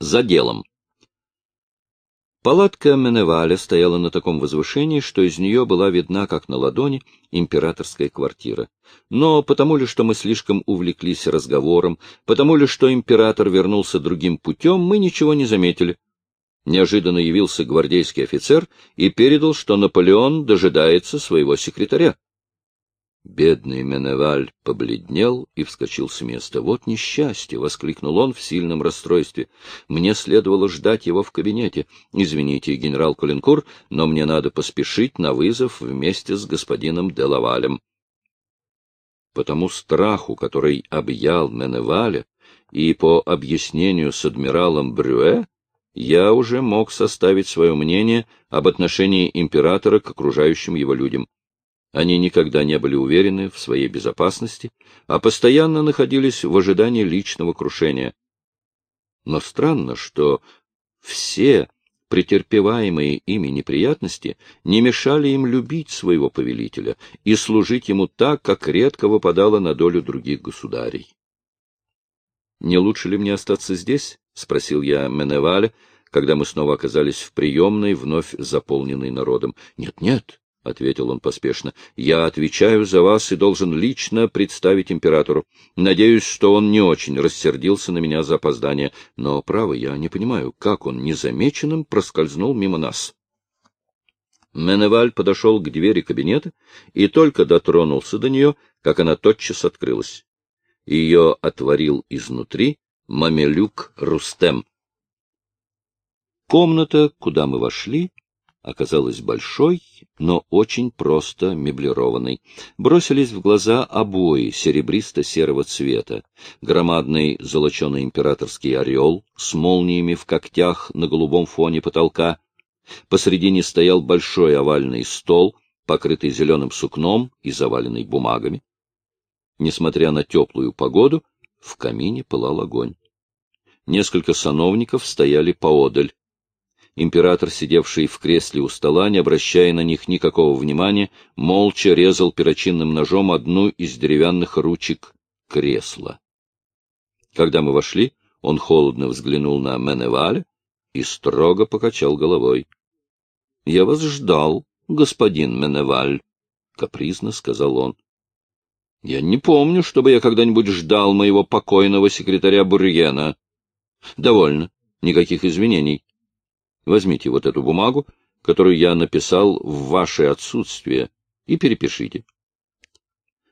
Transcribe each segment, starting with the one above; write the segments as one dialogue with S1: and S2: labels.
S1: За делом. Палатка Меневаля стояла на таком возвышении, что из нее была видна, как на ладони, императорская квартира. Но потому ли, что мы слишком увлеклись разговором, потому ли, что император вернулся другим путем, мы ничего не заметили. Неожиданно явился гвардейский офицер и передал, что Наполеон дожидается своего секретаря. Бедный Меневаль побледнел и вскочил с места. «Вот несчастье!» — воскликнул он в сильном расстройстве. «Мне следовало ждать его в кабинете. Извините, генерал Кулинкур, но мне надо поспешить на вызов вместе с господином Делавалем». По тому страху, который объял Меневаля, и по объяснению с адмиралом Брюэ, я уже мог составить свое мнение об отношении императора к окружающим его людям. Они никогда не были уверены в своей безопасности, а постоянно находились в ожидании личного крушения. Но странно, что все претерпеваемые ими неприятности не мешали им любить своего повелителя и служить ему так, как редко выпадало на долю других государей. «Не лучше ли мне остаться здесь?» — спросил я Меневаля, когда мы снова оказались в приемной, вновь заполненной народом. «Нет, нет», — ответил он поспешно, — я отвечаю за вас и должен лично представить императору. Надеюсь, что он не очень рассердился на меня за опоздание, но, право, я не понимаю, как он незамеченным проскользнул мимо нас. Меневаль подошел к двери кабинета и только дотронулся до нее, как она тотчас открылась. Ее отворил изнутри мамелюк Рустем. Комната, куда мы вошли, оказалась большой, но очень просто меблированной. Бросились в глаза обои серебристо-серого цвета, громадный золоченый императорский орел с молниями в когтях на голубом фоне потолка. Посредине стоял большой овальный стол, покрытый зеленым сукном и заваленный бумагами. Несмотря на теплую погоду, в камине пылал огонь. Несколько сановников стояли поодаль. Император, сидевший в кресле у стола, не обращая на них никакого внимания, молча резал перочинным ножом одну из деревянных ручек кресла. Когда мы вошли, он холодно взглянул на Меневаля и строго покачал головой. — Я вас ждал, господин Меневаль, — капризно сказал он. — Я не помню, чтобы я когда-нибудь ждал моего покойного секретаря Бурьена. — Довольно. Никаких извинений. Возьмите вот эту бумагу, которую я написал в ваше отсутствие, и перепишите.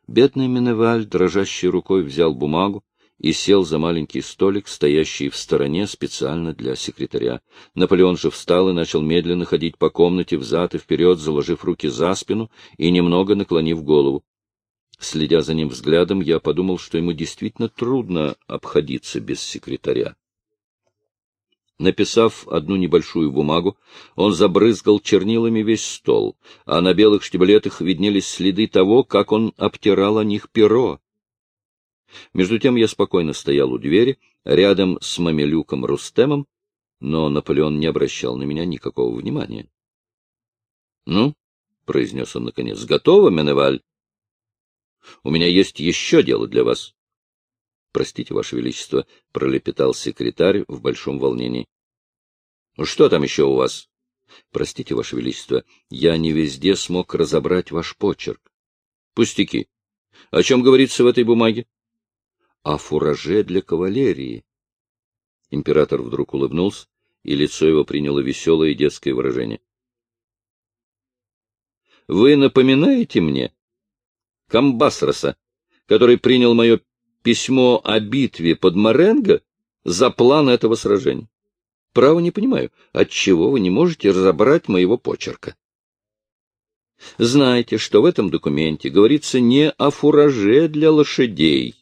S1: Бедный Меневаль дрожащей рукой взял бумагу и сел за маленький столик, стоящий в стороне специально для секретаря. Наполеон же встал и начал медленно ходить по комнате взад и вперед, заложив руки за спину и немного наклонив голову. Следя за ним взглядом, я подумал, что ему действительно трудно обходиться без секретаря. Написав одну небольшую бумагу, он забрызгал чернилами весь стол, а на белых штиблетах виднелись следы того, как он обтирал о них перо. Между тем я спокойно стоял у двери, рядом с мамелюком Рустемом, но Наполеон не обращал на меня никакого внимания. — Ну, — произнес он наконец, — готово, Меневаль? — У меня есть еще дело для вас. — Простите, Ваше Величество, — пролепетал секретарь в большом волнении. — Что там еще у вас? — Простите, Ваше Величество, я не везде смог разобрать ваш почерк. — Пустяки. О чем говорится в этой бумаге? — О фураже для кавалерии. Император вдруг улыбнулся, и лицо его приняло веселое детское выражение. — Вы напоминаете мне Камбасроса, который принял мое письмо о битве под Маренго за план этого сражения. Право не понимаю, отчего вы не можете разобрать моего почерка. Знаете, что в этом документе говорится не о фураже для лошадей,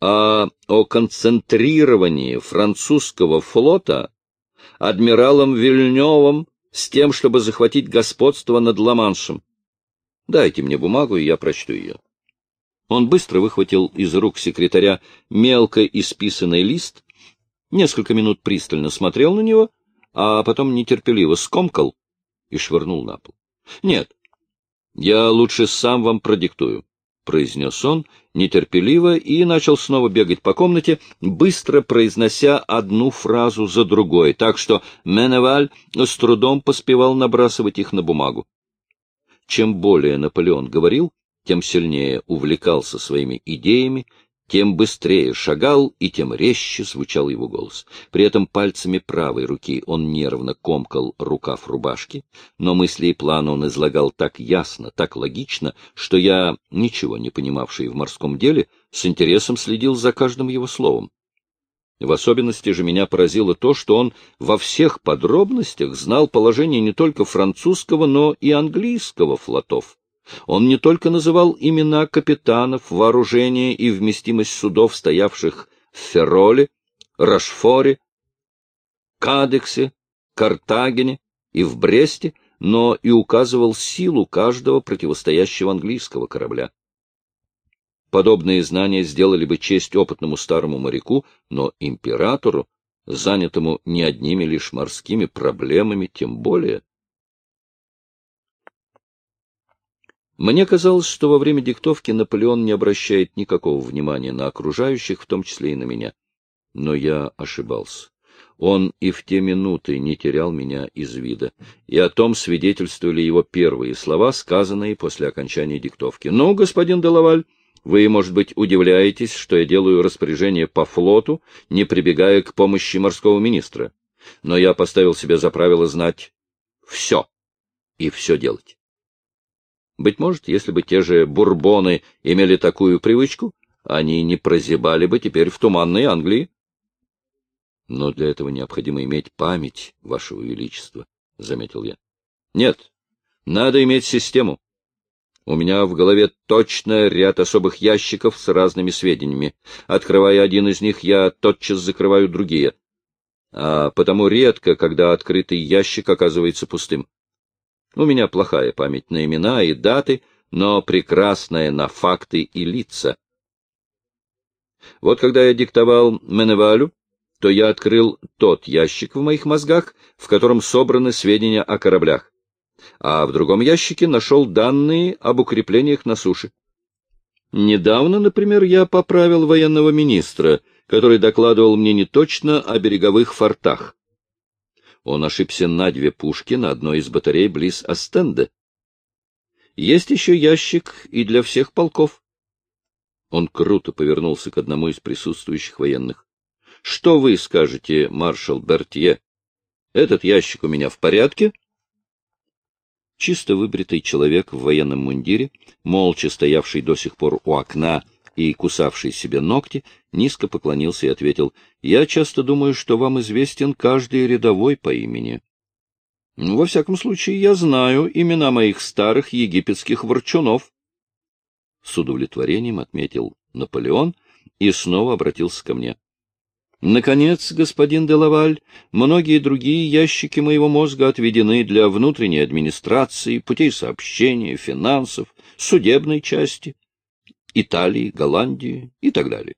S1: а о концентрировании французского флота адмиралом Вильневым с тем, чтобы захватить господство над Ла-Маншем. Дайте мне бумагу, и я прочту ее. Он быстро выхватил из рук секретаря мелко исписанный лист, несколько минут пристально смотрел на него, а потом нетерпеливо скомкал и швырнул на пол. — Нет, я лучше сам вам продиктую. произнес он нетерпеливо и начал снова бегать по комнате, быстро произнося одну фразу за другой, так что Меневаль с трудом поспевал набрасывать их на бумагу. Чем более Наполеон говорил, тем сильнее увлекался своими идеями, тем быстрее шагал и тем резче звучал его голос. При этом пальцами правой руки он нервно комкал рукав рубашки, но мысли и планы он излагал так ясно, так логично, что я, ничего не понимавший в морском деле, с интересом следил за каждым его словом. В особенности же меня поразило то, что он во всех подробностях знал положение не только французского, но и английского флотов. Он не только называл имена капитанов, вооружение и вместимость судов, стоявших в Ферроле, Рашфоре, Кадексе, Картагене и в Бресте, но и указывал силу каждого противостоящего английского корабля. Подобные знания сделали бы честь опытному старому моряку, но императору, занятому не одними лишь морскими проблемами, тем более. Мне казалось, что во время диктовки Наполеон не обращает никакого внимания на окружающих, в том числе и на меня. Но я ошибался. Он и в те минуты не терял меня из вида, и о том свидетельствовали его первые слова, сказанные после окончания диктовки. «Ну, господин Делаваль, вы, может быть, удивляетесь, что я делаю распоряжение по флоту, не прибегая к помощи морского министра. Но я поставил себе за правило знать все и все делать. Быть может, если бы те же бурбоны имели такую привычку, они не прозябали бы теперь в туманной Англии. Но для этого необходимо иметь память, Вашего Величества, — заметил я. Нет, надо иметь систему. У меня в голове точно ряд особых ящиков с разными сведениями. Открывая один из них, я тотчас закрываю другие. А потому редко, когда открытый ящик оказывается пустым. У меня плохая память на имена и даты, но прекрасная на факты и лица. Вот когда я диктовал Меневалю, то я открыл тот ящик в моих мозгах, в котором собраны сведения о кораблях, а в другом ящике нашел данные об укреплениях на суше. Недавно, например, я поправил военного министра, который докладывал мне не точно о береговых фортах. Он ошибся на две пушки на одной из батарей близ Астенда. Есть еще ящик и для всех полков. Он круто повернулся к одному из присутствующих военных. — Что вы скажете, маршал Бертье? Этот ящик у меня в порядке? Чисто выбритый человек в военном мундире, молча стоявший до сих пор у окна и кусавший себе ногти, низко поклонился и ответил, «Я часто думаю, что вам известен каждый рядовой по имени». «Ну, «Во всяком случае, я знаю имена моих старых египетских ворчунов». С удовлетворением отметил Наполеон и снова обратился ко мне. Наконец, господин Делаваль, многие другие ящики моего мозга отведены для внутренней администрации, путей сообщения, финансов, судебной части. Италии, Голландии и так далее.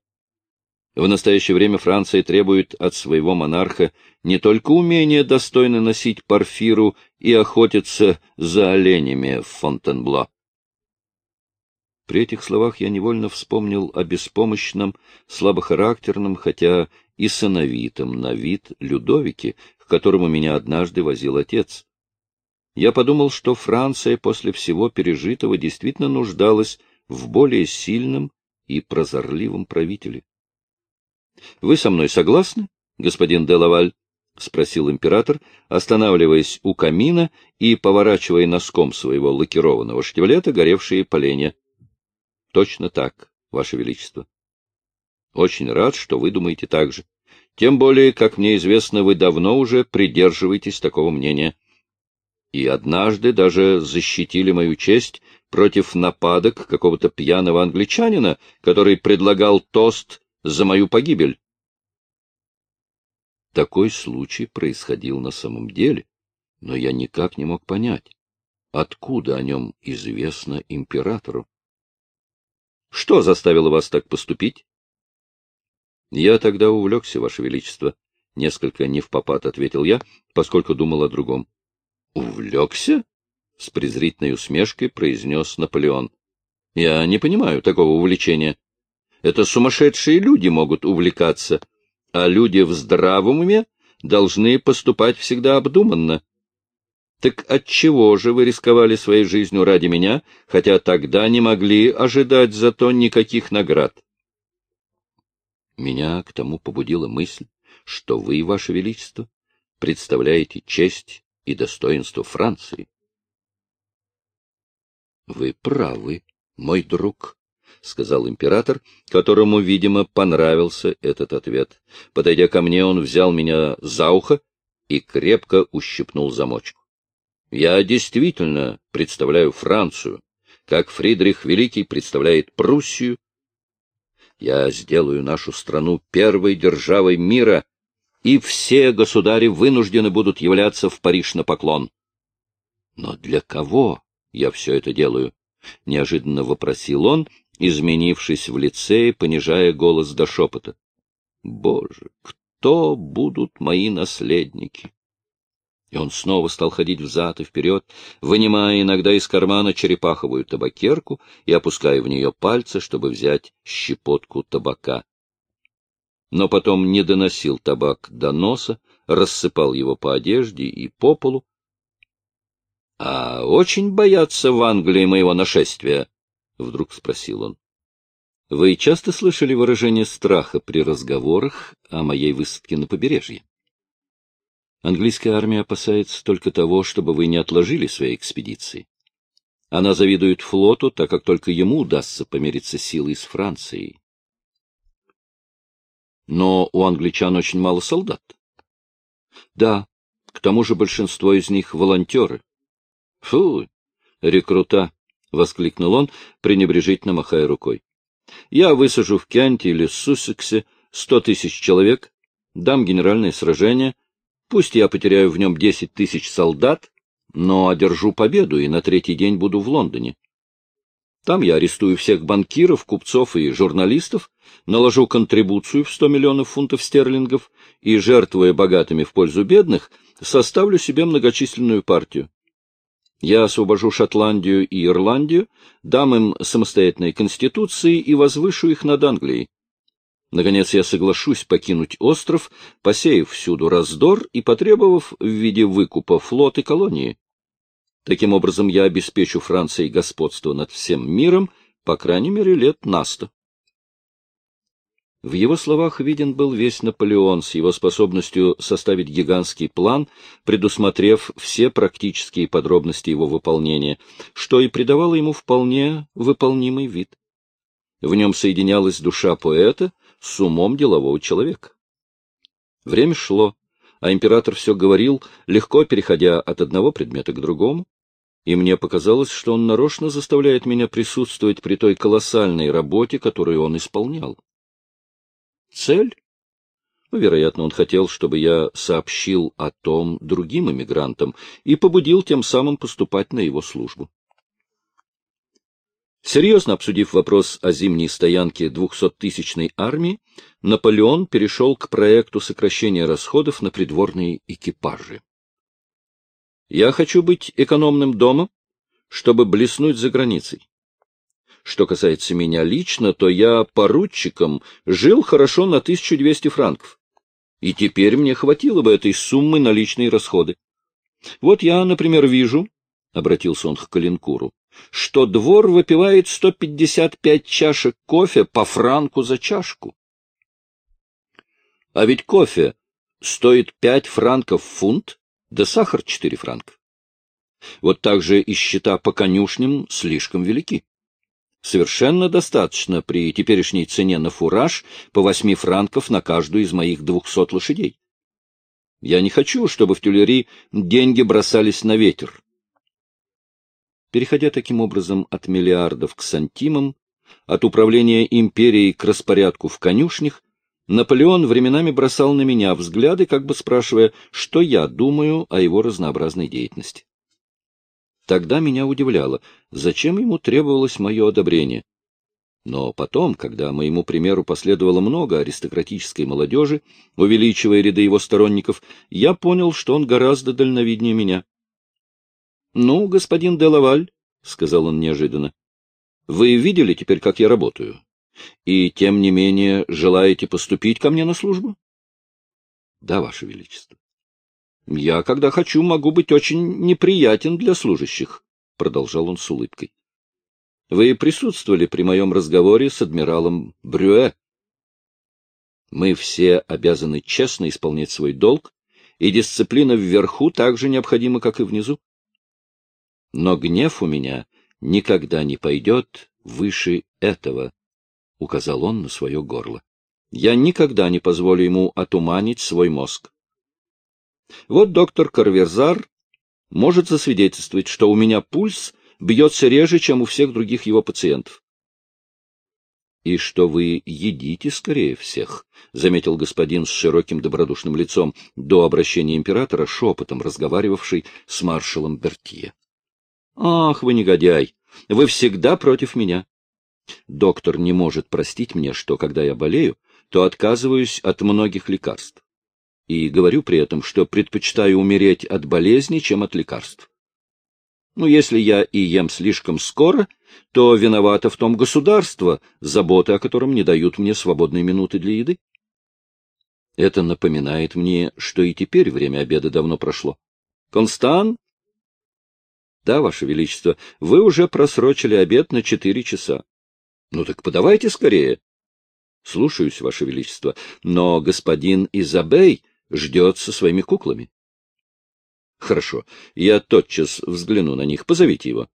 S1: В настоящее время Франция требует от своего монарха не только умения достойно носить парфиру и охотиться за оленями в Фонтенбло. При этих словах я невольно вспомнил о беспомощном, слабохарактерном, хотя и сыновитом на вид Людовике, к которому меня однажды возил отец. Я подумал, что Франция после всего пережитого действительно нуждалась в более сильном и прозорливом правителе. — Вы со мной согласны, господин Делаваль? — спросил император, останавливаясь у камина и поворачивая носком своего лакированного штиблета горевшие поленья. — Точно так, Ваше Величество. — Очень рад, что вы думаете так же. Тем более, как мне известно, вы давно уже придерживаетесь такого мнения. И однажды даже защитили мою честь против нападок какого-то пьяного англичанина, который предлагал тост за мою погибель. Такой случай происходил на самом деле, но я никак не мог понять, откуда о нем известно императору. Что заставило вас так поступить? Я тогда увлекся, Ваше Величество, — несколько не в попад ответил я, поскольку думал о другом. — Увлекся? — с презрительной усмешкой произнес Наполеон. Я не понимаю такого увлечения. Это сумасшедшие люди могут увлекаться, а люди в здравом уме должны поступать всегда обдуманно. Так отчего же вы рисковали своей жизнью ради меня, хотя тогда не могли ожидать зато никаких наград? Меня к тому побудила мысль, что вы, ваше величество, представляете честь и достоинство Франции. — Вы правы, мой друг, — сказал император, которому, видимо, понравился этот ответ. Подойдя ко мне, он взял меня за ухо и крепко ущипнул замочку. Я действительно представляю Францию, как Фридрих Великий представляет Пруссию. Я сделаю нашу страну первой державой мира, и все государи вынуждены будут являться в Париж на поклон. Но для кого я все это делаю? — неожиданно вопросил он, изменившись в лице и понижая голос до шепота. — Боже, кто будут мои наследники? И он снова стал ходить взад и вперед, вынимая иногда из кармана черепаховую табакерку и опуская в нее пальцы, чтобы взять щепотку табака. Но потом не доносил табак до носа, рассыпал его по одежде и по полу. — А очень боятся в Англии моего нашествия? — вдруг спросил он. — Вы часто слышали выражение страха при разговорах о моей высадке на побережье? Английская армия опасается только того, чтобы вы не отложили свои экспедиции. Она завидует флоту, так как только ему удастся помериться силой с Францией. Но у англичан очень мало солдат. Да, к тому же большинство из них волонтеры. Фу, рекрута, — воскликнул он, пренебрежительно махая рукой. Я высажу в Кенте или Суссексе сто тысяч человек, дам генеральное сражение — Пусть я потеряю в нем десять тысяч солдат, но одержу победу и на третий день буду в Лондоне. Там я арестую всех банкиров, купцов и журналистов, наложу контрибуцию в сто миллионов фунтов стерлингов и, жертвуя богатыми в пользу бедных, составлю себе многочисленную партию. Я освобожу Шотландию и Ирландию, дам им самостоятельные конституции и возвышу их над Англией. Наконец я соглашусь покинуть остров, посеяв всюду раздор и потребовав в виде выкупа флот и колонии. Таким образом, я обеспечу Франции господство над всем миром, по крайней мере, лет на сто. В его словах виден был весь Наполеон с его способностью составить гигантский план, предусмотрев все практические подробности его выполнения, что и придавало ему вполне выполнимый вид. В нем соединялась душа поэта с умом делового человека. Время шло, а император все говорил, легко переходя от одного предмета к другому, и мне показалось, что он нарочно заставляет меня присутствовать при той колоссальной работе, которую он исполнял. Цель? Ну, вероятно, он хотел, чтобы я сообщил о том другим эмигрантам и побудил тем самым поступать на его службу. Серьезно обсудив вопрос о зимней стоянке двухсоттысячной армии, Наполеон перешел к проекту сокращения расходов на придворные экипажи. «Я хочу быть экономным дома, чтобы блеснуть за границей. Что касается меня лично, то я поручиком жил хорошо на 1200 франков, и теперь мне хватило бы этой суммы на личные расходы. Вот я, например, вижу, — обратился он к Калинкуру, что двор выпивает 155 чашек кофе по франку за чашку. А ведь кофе стоит 5 франков фунт, да сахар 4 франка. Вот так же и счета по конюшням слишком велики. Совершенно достаточно при теперешней цене на фураж по 8 франков на каждую из моих 200 лошадей. Я не хочу, чтобы в тюлери деньги бросались на ветер. Переходя таким образом от миллиардов к сантимам, от управления империей к распорядку в конюшнях, Наполеон временами бросал на меня взгляды, как бы спрашивая, что я думаю о его разнообразной деятельности. Тогда меня удивляло, зачем ему требовалось мое одобрение. Но потом, когда моему примеру последовало много аристократической молодежи, увеличивая ряды его сторонников, я понял, что он гораздо дальновиднее меня. — Ну, господин Делаваль, — сказал он неожиданно, Вы видели теперь, как я работаю? И, тем не менее, желаете поступить ко мне на службу? Да, Ваше Величество. Я, когда хочу, могу быть очень неприятен для служащих, продолжал он с улыбкой. Вы присутствовали при моем разговоре с адмиралом Брюэ. Мы все обязаны честно исполнять свой долг, и дисциплина вверху так же необходима, как и внизу. Но гнев у меня никогда не пойдет выше этого, — указал он на свое горло. Я никогда не позволю ему отуманить свой мозг. Вот доктор Карверзар может засвидетельствовать, что у меня пульс бьется реже, чем у всех других его пациентов. — И что вы едите скорее всех, — заметил господин с широким добродушным лицом, до обращения императора шепотом разговаривавший с маршалом Бертье. — Ах, вы негодяй! Вы всегда против меня. Доктор не может простить мне, что, когда я болею, то отказываюсь от многих лекарств. И говорю при этом, что предпочитаю умереть от болезни, чем от лекарств. Ну, если я и ем слишком скоро, то виновато в том государство, заботы о котором не дают мне свободной минуты для еды. Это напоминает мне, что и теперь время обеда давно прошло. Констан? Да, Ваше Величество, вы уже просрочили обед на четыре часа. Ну так подавайте скорее. Слушаюсь, Ваше Величество, но господин Изабей ждет со своими куклами. Хорошо, я тотчас взгляну на них. Позовите его.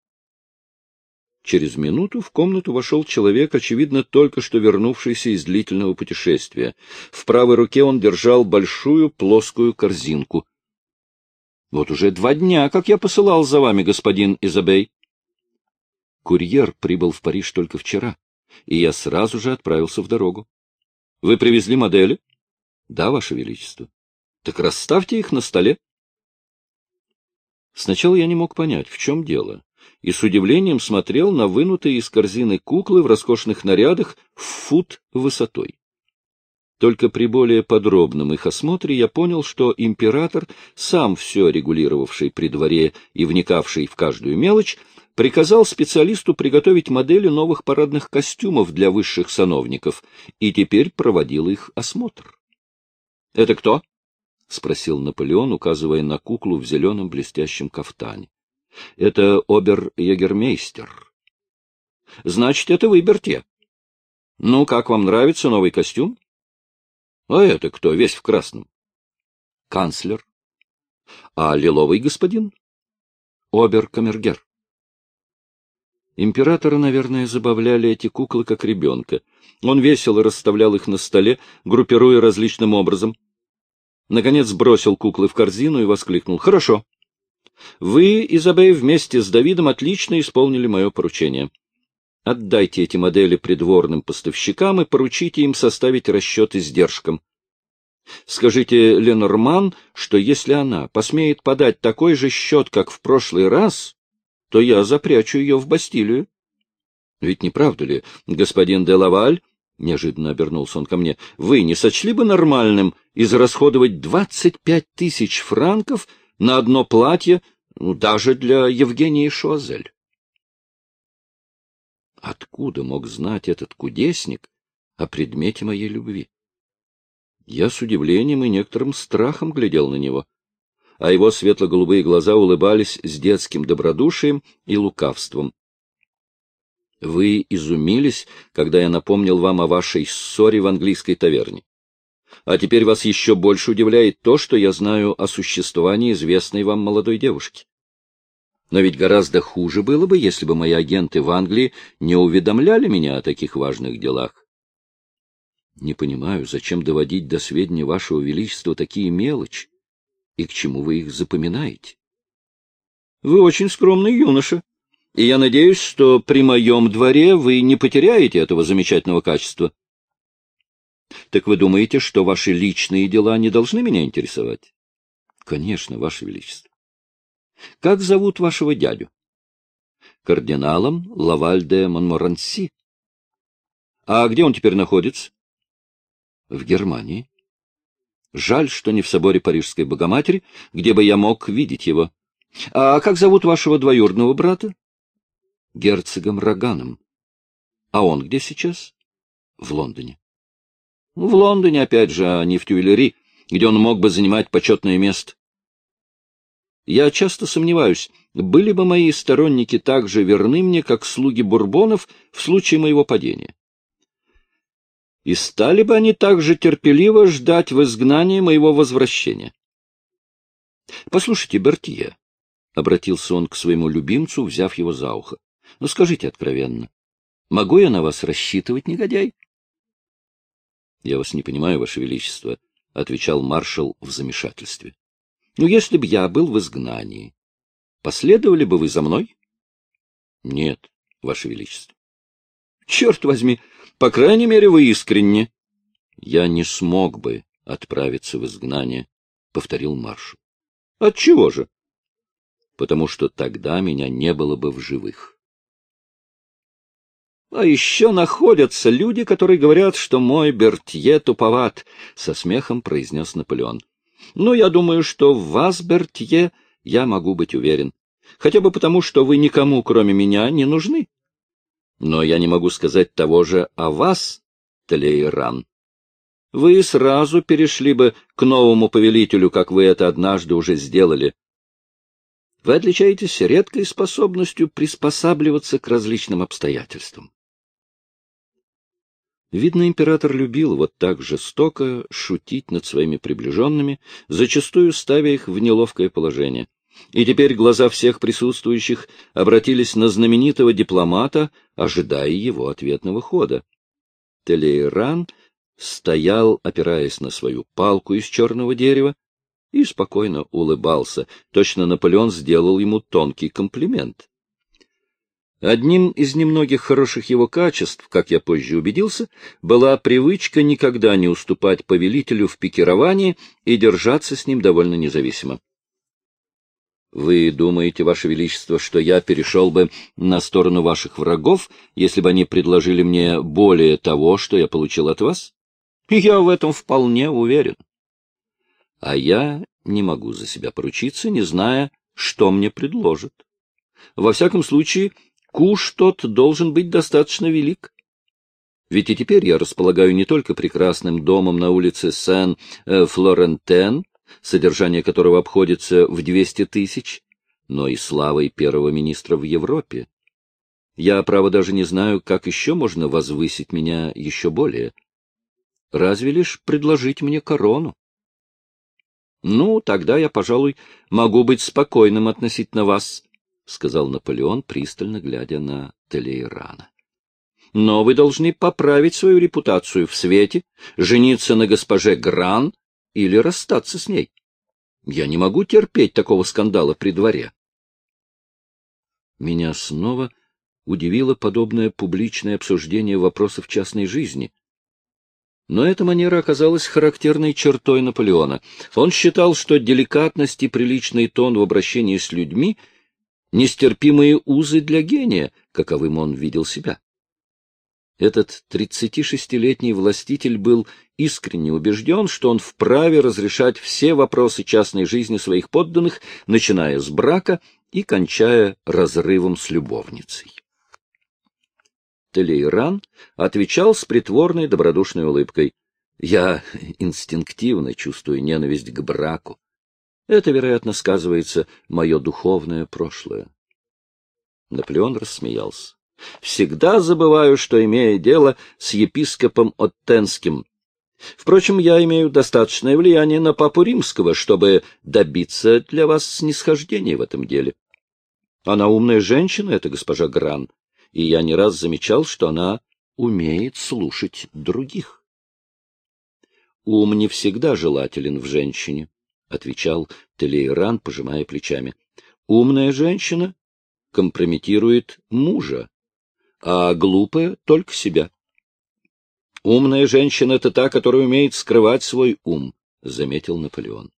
S1: Через минуту в комнату вошел человек, очевидно, только что вернувшийся из длительного путешествия. В правой руке он держал большую плоскую корзинку. — Вот уже два дня, как я посылал за вами, господин Изабей. Курьер прибыл в Париж только вчера, и я сразу же отправился в дорогу. — Вы привезли модели? — Да, Ваше Величество. — Так расставьте их на столе. Сначала я не мог понять, в чем дело, и с удивлением смотрел на вынутые из корзины куклы в роскошных нарядах в фут высотой. Только при более подробном их осмотре я понял, что император, сам все регулировавший при дворе и вникавший в каждую мелочь, приказал специалисту приготовить модели новых парадных костюмов для высших сановников и теперь проводил их осмотр. — Это кто? — спросил Наполеон, указывая на куклу в зеленом блестящем кафтане. — Это обер-егермейстер. — Значит, это вы, Бертье. — Ну, как вам нравится новый костюм? — А это кто, весь в красном? — Канцлер. — А лиловый господин? — Обер-камергер. Императора, наверное, забавляли эти куклы как ребенка. Он весело расставлял их на столе, группируя различным образом — Наконец бросил куклы в корзину и воскликнул. — Хорошо. Вы, Изабей, вместе с Давидом отлично исполнили мое поручение. Отдайте эти модели придворным поставщикам и поручите им составить расчет издержкам. Скажите Ленорман, что если она посмеет подать такой же счет, как в прошлый раз, то я запрячу ее в Бастилию. Ведь не правда ли, господин де Лаваль — неожиданно обернулся он ко мне, — вы не сочли бы нормальным израсходовать двадцать пять тысяч франков на одно платье, ну, даже для Евгении Шуазель? Откуда мог знать этот кудесник о предмете моей любви? Я с удивлением и некоторым страхом глядел на него, а его светло-голубые глаза улыбались с детским добродушием и лукавством. Вы изумились, когда я напомнил вам о вашей ссоре в английской таверне. А теперь вас еще больше удивляет то, что я знаю о существовании известной вам молодой девушки. Но ведь гораздо хуже было бы, если бы мои агенты в Англии не уведомляли меня о таких важных делах. Не понимаю, зачем доводить до сведения вашего величества такие мелочи, и к чему вы их запоминаете. Вы очень скромный юноша, и я надеюсь, что при моем дворе вы не потеряете этого замечательного качества. Так вы думаете, что ваши личные дела не должны меня интересовать? Конечно, ваше величество. Как зовут вашего дядю? Кардиналом Лаваль де Монморанси. А где он теперь находится? В Германии. Жаль, что не в соборе Парижской Богоматери, где бы я мог видеть его. А как зовут вашего двоюродного брата? Герцогом Роганом. А он где сейчас? В Лондоне. В Лондоне, опять же, а не в Тюильри, где он мог бы занимать почетное место. Я часто сомневаюсь, были бы мои сторонники так же верны мне, как слуги бурбонов в случае моего падения. И стали бы они так же терпеливо ждать в изгнании моего возвращения. — Послушайте, Бертье, — обратился он к своему любимцу, взяв его за ухо, — ну скажите откровенно, могу я на вас рассчитывать, негодяй? — Я вас не понимаю, Ваше Величество, — отвечал маршал в замешательстве. — Ну, если б я был в изгнании, последовали бы вы за мной? — Нет, Ваше Величество. — Черт возьми, по крайней мере, вы искренне. — Я не смог бы отправиться в изгнание, — повторил маршал. — Отчего же? — Потому что тогда меня не было бы в живых. А еще находятся люди, которые говорят, что мой Бертье туповат, — со смехом произнес Наполеон. Но ну, я думаю, что в вас, Бертье, я могу быть уверен. Хотя бы потому, что вы никому, кроме меня, не нужны. Но я не могу сказать того же о вас, Талейран. Вы сразу перешли бы к новому повелителю, как вы это однажды уже сделали. Вы отличаетесь редкой способностью приспосабливаться к различным обстоятельствам. Видно, император любил вот так жестоко шутить над своими приближенными, зачастую ставя их в неловкое положение. И теперь глаза всех присутствующих обратились на знаменитого дипломата, ожидая его ответного хода. Телейран стоял, опираясь на свою палку из черного дерева, и спокойно улыбался. Точно Наполеон сделал ему тонкий комплимент. Одним из немногих хороших его качеств, как я позже убедился, была привычка никогда не уступать повелителю в пикировании и держаться с ним довольно независимо. Вы думаете, Ваше Величество, что я перешел бы на сторону ваших врагов, если бы они предложили мне более того, что я получил от вас? Я в этом вполне уверен. А я не могу за себя поручиться, не зная, что мне предложат. Во всяком случае, Куш тот должен быть достаточно велик. Ведь и теперь я располагаю не только прекрасным домом на улице Сен-Флорентен, содержание которого обходится в 200 тысяч, но и славой первого министра в Европе. Я, право, даже не знаю, как еще можно возвысить меня еще более. Разве лишь предложить мне корону. Ну, тогда я, пожалуй, могу быть спокойным относительно вас, — сказал Наполеон, пристально глядя на Телейрана. — Но вы должны поправить свою репутацию в свете, жениться на госпоже Гран или расстаться с ней. Я не могу терпеть такого скандала при дворе. Меня снова удивило подобное публичное обсуждение вопросов частной жизни. Но эта манера оказалась характерной чертой Наполеона. Он считал, что деликатность и приличный тон в обращении с людьми — нестерпимые узы для гения, каковым он видел себя. Этот 36-летний властитель был искренне убежден, что он вправе разрешать все вопросы частной жизни своих подданных, начиная с брака и кончая разрывом с любовницей. Телейран отвечал с притворной добродушной улыбкой. «Я инстинктивно чувствую ненависть к браку. Это, вероятно, сказывается мое духовное прошлое. Наполеон рассмеялся. Всегда забываю, что имею дело с епископом Оттенским. Впрочем, я имею достаточное влияние на папу римского, чтобы добиться для вас снисхождения в этом деле. Она умная женщина, эта госпожа Гран, и я не раз замечал, что она умеет слушать других. Ум не всегда желателен в женщине. — отвечал Телейран, пожимая плечами. — Умная женщина компрометирует мужа, а глупая — только себя. — Умная женщина — это та, которая умеет скрывать свой ум, — заметил Наполеон.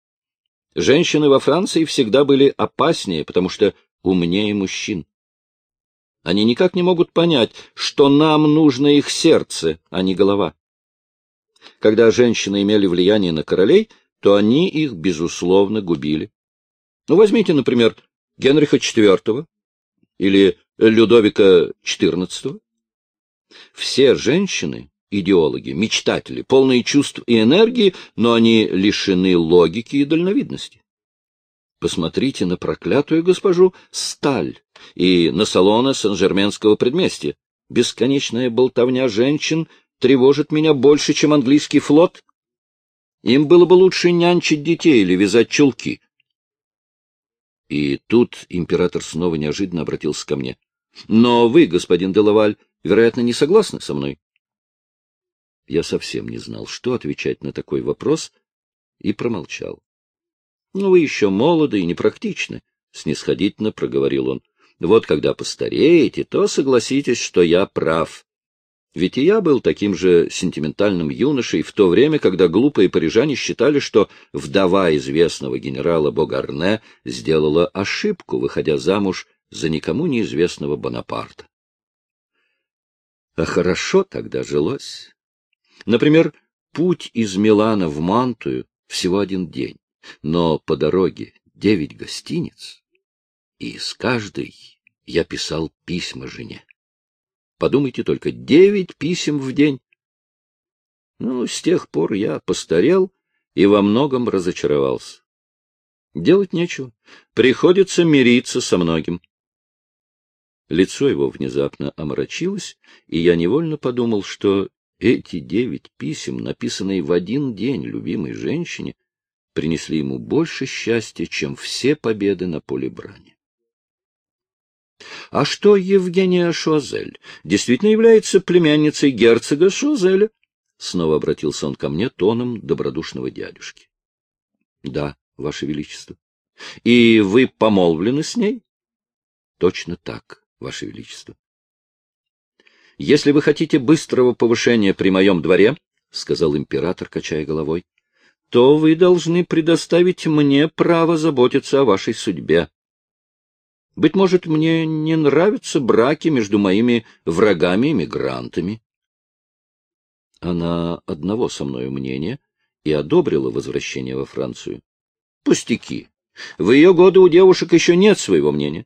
S1: Женщины во Франции всегда были опаснее, потому что умнее мужчин. Они никак не могут понять, что нам нужно их сердце, а не голова. Когда женщины имели влияние на королей — то они их, безусловно, губили. Ну, возьмите, например, Генриха IV или Людовика XIV. Все женщины — идеологи, мечтатели, полные чувств и энергии, но они лишены логики и дальновидности. Посмотрите на проклятую госпожу Сталь и на салоны Сен-Жерменского предместья. Бесконечная болтовня женщин тревожит меня больше, чем английский флот. Им было бы лучше нянчить детей или вязать чулки. И тут император снова неожиданно обратился ко мне. — Но вы, господин Делаваль, вероятно, не согласны со мной? Я совсем не знал, что отвечать на такой вопрос, и промолчал. — Ну, вы еще молоды и непрактичны, — снисходительно проговорил он. — Вот когда постареете, то согласитесь, что я прав. Ведь и я был таким же сентиментальным юношей в то время, когда глупые парижане считали, что вдова известного генерала Богарне сделала ошибку, выходя замуж за никому неизвестного Бонапарта. А хорошо тогда жилось. Например, путь из Милана в Мантую всего один день, но по дороге девять гостиниц, и с каждой я писал письма жене. Подумайте только, девять писем в день. Ну, с тех пор я постарел и во многом разочаровался. Делать нечего. Приходится мириться со многим. Лицо его внезапно омрачилось, и я невольно подумал, что эти девять писем, написанные в один день любимой женщине, принесли ему больше счастья, чем все победы на поле брани. А что Евгения Шуазель действительно является племянницей герцога Шуазеля? Снова обратился он ко мне тоном добродушного дядюшки. — Да, Ваше Величество. — И вы помолвлены с ней? — Точно так, Ваше Величество. — Если вы хотите быстрого повышения при моем дворе, — сказал император, качая головой, — то вы должны предоставить мне право заботиться о вашей судьбе. Быть может, мне не нравятся браки между моими врагами-эмигрантами. Она одного со мною мнения и одобрила возвращение во Францию. Пустяки. В ее годы у девушек еще нет своего мнения.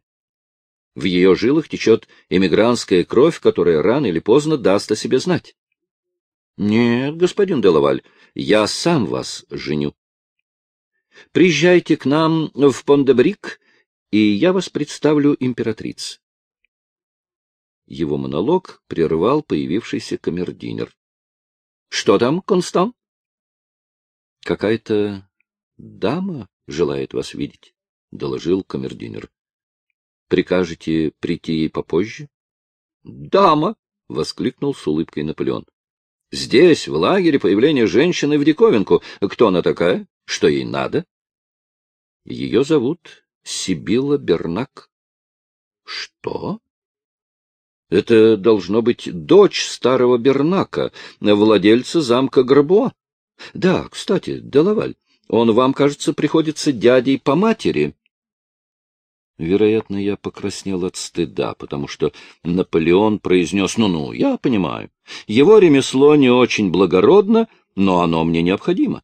S1: В ее жилах течет эмигрантская кровь, которая рано или поздно даст о себе знать. Нет, господин Делаваль, я сам вас женю. Приезжайте к нам в Пондебрик и я вас представлю императрице. Его монолог прервал появившийся камердинер. — Что там, Констан? — Какая-то дама желает вас видеть, — доложил камердинер. — Прикажете прийти ей попозже? — Дама! — воскликнул с улыбкой Наполеон. — Здесь, в лагере, появление женщины в диковинку. Кто она такая? Что ей надо? — Ее зовут Сибила Бернак. Что? Это должно быть дочь старого Бернака, владельца замка Грабуа. Да, кстати, Делаваль, он вам, кажется, приходится дядей по матери. Вероятно, я покраснел от стыда, потому что Наполеон произнес «ну-ну, я понимаю. Его ремесло не очень благородно, но оно мне необходимо.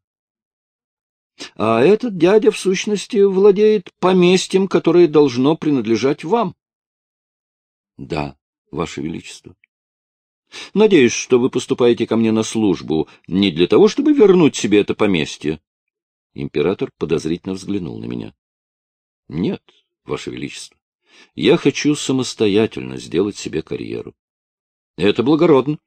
S1: А этот дядя, в сущности, владеет поместьем, которое должно принадлежать вам. — Да, Ваше Величество. — Надеюсь, что вы поступаете ко мне на службу не для того, чтобы вернуть себе это поместье. Император подозрительно взглянул на меня. — Нет, Ваше Величество. Я хочу самостоятельно сделать себе карьеру. — Это благородно.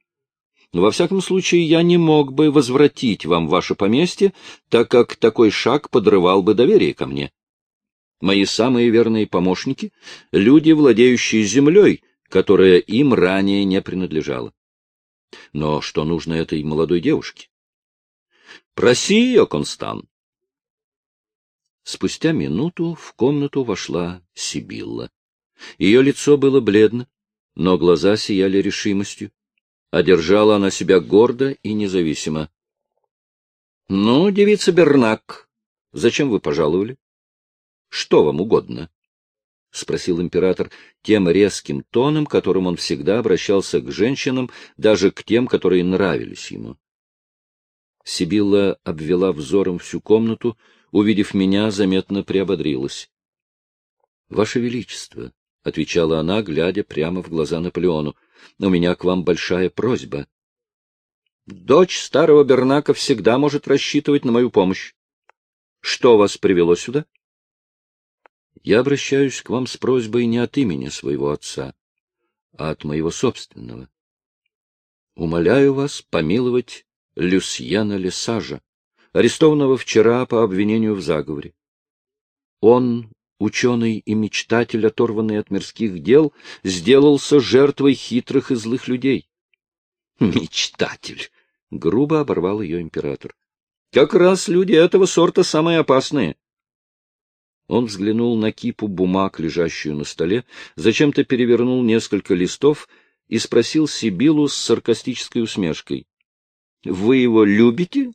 S1: Но во всяком случае я не мог бы возвратить вам ваше поместье, так как такой шаг подрывал бы доверие ко мне. Мои самые верные помощники — люди, владеющие землей, которая им ранее не принадлежала. Но что нужно этой молодой девушке? Проси ее, Констан. Спустя минуту в комнату вошла Сибилла. Ее лицо было бледно, но глаза сияли решимостью. Одержала она себя гордо и независимо. — Ну, девица Бернак, зачем вы пожаловали? — Что вам угодно? — спросил император тем резким тоном, которым он всегда обращался к женщинам, даже к тем, которые нравились ему. Сибилла обвела взором всю комнату, увидев меня, заметно приободрилась. — Ваше Величество, — отвечала она, глядя прямо в глаза Наполеону, — у меня к вам большая просьба. Дочь старого Бернака всегда может рассчитывать на мою помощь. Что вас привело сюда? Я обращаюсь к вам с просьбой не от имени своего отца, а от моего собственного. Умоляю вас помиловать Люсьена Лесажа, арестованного вчера по обвинению в заговоре. Он, ученый и мечтатель, оторванный от мирских дел, сделался жертвой хитрых и злых людей. Мечтатель! — грубо оборвал ее император. — Как раз люди этого сорта самые опасные. Он взглянул на кипу бумаг, лежащую на столе, зачем-то перевернул несколько листов и спросил Сибилу с саркастической усмешкой. — Вы его любите?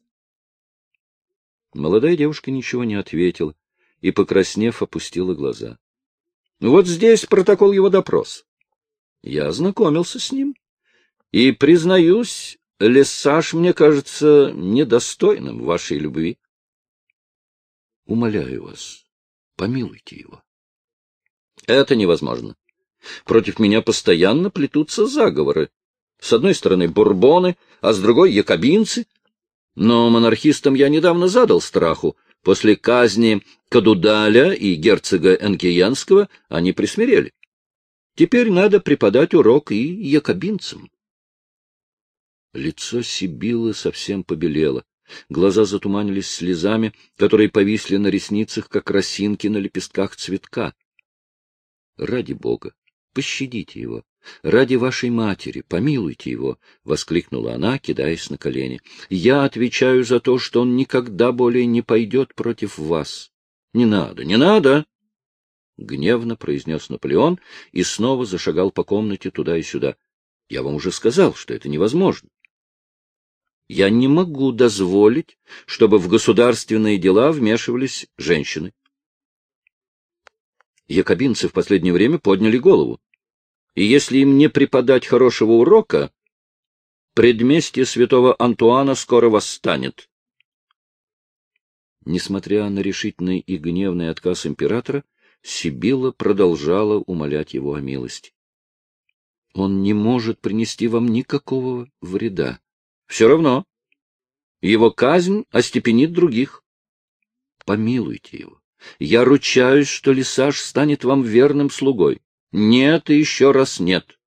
S1: Молодая девушка ничего не ответила и, покраснев, опустила глаза. — Вот здесь протокол его допроса. Я ознакомился с ним. И, признаюсь, Лесаж мне кажется недостойным вашей любви. Умоляю вас, помилуйте его. Это невозможно. Против меня постоянно плетутся заговоры. С одной стороны бурбоны, а с другой якобинцы. Но монархистам я недавно задал страху. После казни Кадудаля и герцога Энкиянского они присмирели. Теперь надо преподать урок и якобинцам. Лицо Сибилы совсем побелело. Глаза затуманились слезами, которые повисли на ресницах, как росинки на лепестках цветка. — Ради Бога, пощадите его! Ради вашей матери, помилуйте его! — воскликнула она, кидаясь на колени. — Я отвечаю за то, что он никогда более не пойдет против вас. — Не надо, не надо! — гневно произнес Наполеон и снова зашагал по комнате туда и сюда. — Я вам уже сказал, что это невозможно. Я не могу дозволить, чтобы в государственные дела вмешивались женщины. Якобинцы в последнее время подняли голову. И если им не преподать хорошего урока, предместье святого Антуана скоро восстанет. Несмотря на решительный и гневный отказ императора, Сибила продолжала умолять его о милости. Он не может принести вам никакого вреда. Все равно. Его казнь остепенит других. Помилуйте его. Я ручаюсь, что Лисаж станет вам верным слугой. Нет и еще раз нет.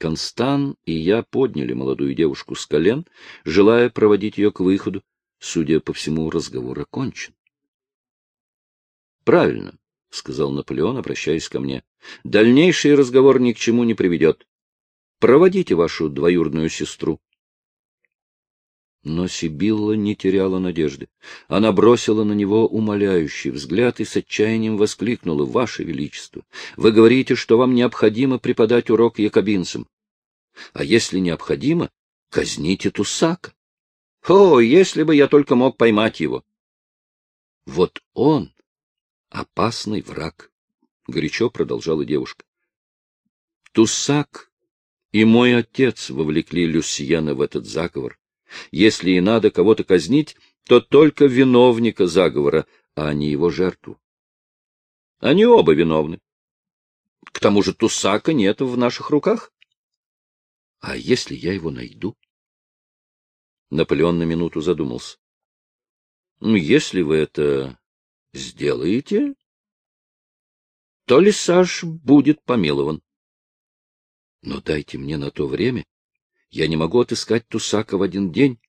S1: Констан и я подняли молодую девушку с колен, желая проводить ее к выходу. Судя по всему, разговор окончен. — Правильно, — сказал Наполеон, обращаясь ко мне. — Дальнейший разговор ни к чему не приведет. Проводите вашу двоюродную сестру. Но Сибилла не теряла надежды. Она бросила на него умоляющий взгляд и с отчаянием воскликнула. — Ваше Величество, вы говорите, что вам необходимо преподать урок якобинцам. А если необходимо, казните Тусака. О, если бы я только мог поймать его! Вот он — опасный враг, — горячо продолжала девушка. Тусак и мой отец вовлекли Люсьена в этот заговор. Если и надо кого-то казнить, то только виновника заговора, а не его жертву. Они оба виновны. К тому же Тусака нет в наших руках. А если я его найду? Наполеон на минуту задумался. Ну, если вы это сделаете, то Лисаж будет помилован. Но дайте мне на то время, я не могу отыскать Тусака в один день.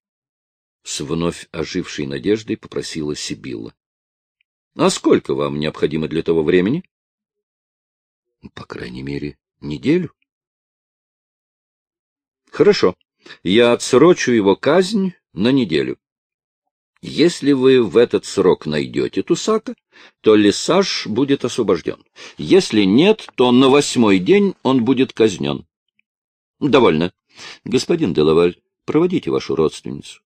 S1: С вновь ожившей надеждой попросила Сибилла. — А сколько вам необходимо для того времени? — По крайней мере, неделю. — Хорошо. Я отсрочу его казнь на неделю. Если вы в этот срок найдете Тусака, то Лисаж будет освобожден. Если нет, то на восьмой день он будет казнен. Довольно. Господин Делаваль, проводите вашу родственницу.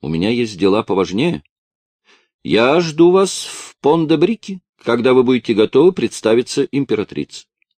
S1: У меня есть дела поважнее. Я жду вас в Пон-де-Брике, когда вы будете готовы представиться императрице.